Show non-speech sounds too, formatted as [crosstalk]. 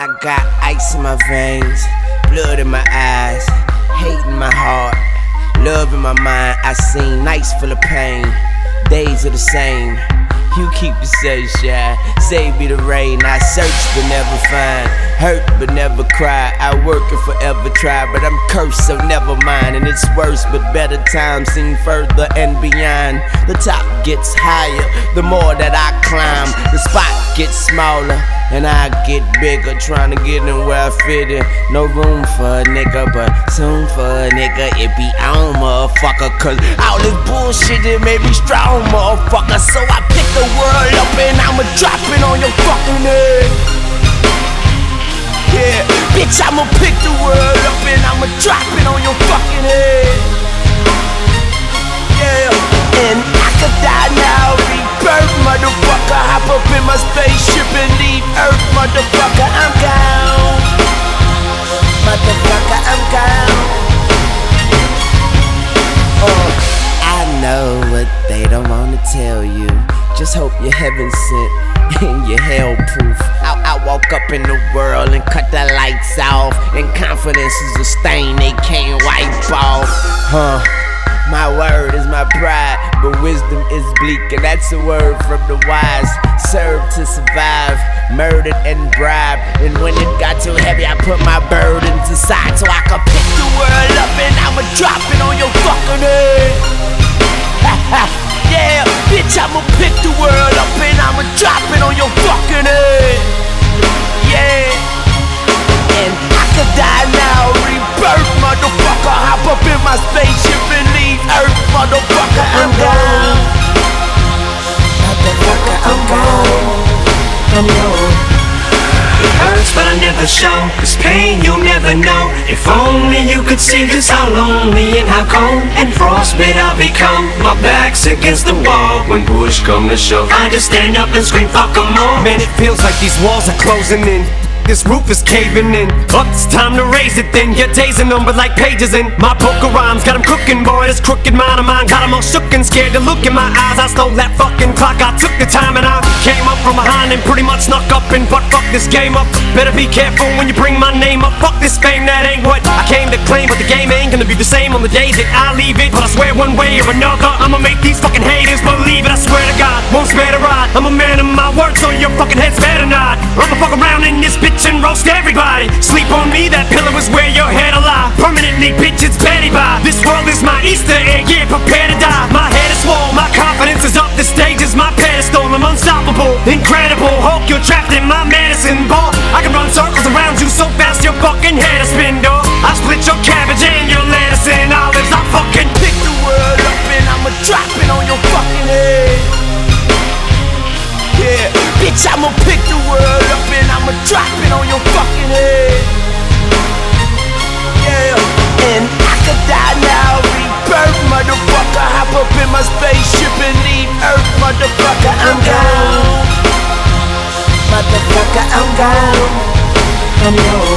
I got ice in my veins, blood in my eyes, hate in my heart, love in my mind. I seen nights full of pain, days are the same. You keep the sunshine, save me the rain. I search but never find, hurt but never cry. I work and forever try, but I'm cursed, so never mind. And it's worse, but better times seem further and beyond. The top gets higher, the more that I climb. The spot gets smaller, and I get bigger. Trying to get in where I fit in. No room for a nigga, but soon for a nigga, it be on, motherfucker. Cause all this bullshit, it made me strong, motherfucker. So I pick the world up and I'ma drop it on your fucking head. Yeah, bitch, I'ma pick the world up and I'ma drop it on your fucking head. Up in my spaceship and leave Earth, motherfucker. I'm gone. Motherfucker, I'm gone. Oh, I know what they don't wanna tell you. Just hope you're heaven sent and you're hell proof. I, I walk up in the world and cut the lights off. And confidence is a stain they can't wipe off. Huh. My word is my pride, but wisdom is bleak, and that's a word from the wise. Serve to survive, murdered and bribed. And when it got too heavy, I put my burdens aside so I could pick the world up and I'ma drop it on your fucking head. [laughs] yeah, bitch, I'ma pick the world up and I'ma drop it on your fucking head. Yeah, and I could die now, rebirth, motherfucker. Hop up in my spaceship I'm gone. hurts, but I never show. This pain you'll never know. If only you could see just how lonely and how cold and frostbit I've become. My back's against the wall when push come to shove. I just stand up and scream, fuck 'em all. Man, it feels like these walls are closing in. This roof is caving in. Up, it's time to raise it then. Your days are numbered like pages in my poker rhymes. Got 'em cooking, boy. This crooked mind of mine got 'em all shook and scared to look in my eyes. I stole that fucking clock. I took the time and I came up from behind and pretty much snuck up and butt fuck this game up. Better be careful when you bring my name up. Fuck this fame, that ain't what I came to claim. But the game ain't gonna be the same on the days that I leave it. But I swear one way or another, I'ma make these fucking haters believe it. I swear to God, won't spare the ride. I'm a man of my word, so your fucking heads better not. I'ma fuck around in this bitch and roast everybody. Sleep on me, that pillow is where your head'll lie. Permanently, bitch, it's Betty by. This world is my Easter egg, yeah, prepare to die. My head is swole, my incredible. Hulk, you're trapped in my medicine ball. I can run circles around you so fast your fucking head is spin, dog. I split your cabbage and your lettuce and olives. I fucking pick the world up and I'ma drop it on your fucking head. Yeah, bitch, I'ma pick the world up and I'ma drop it on your fucking head. Yeah, and I could die now, rebirth, motherfucker. Hop up in my spaceship I'm.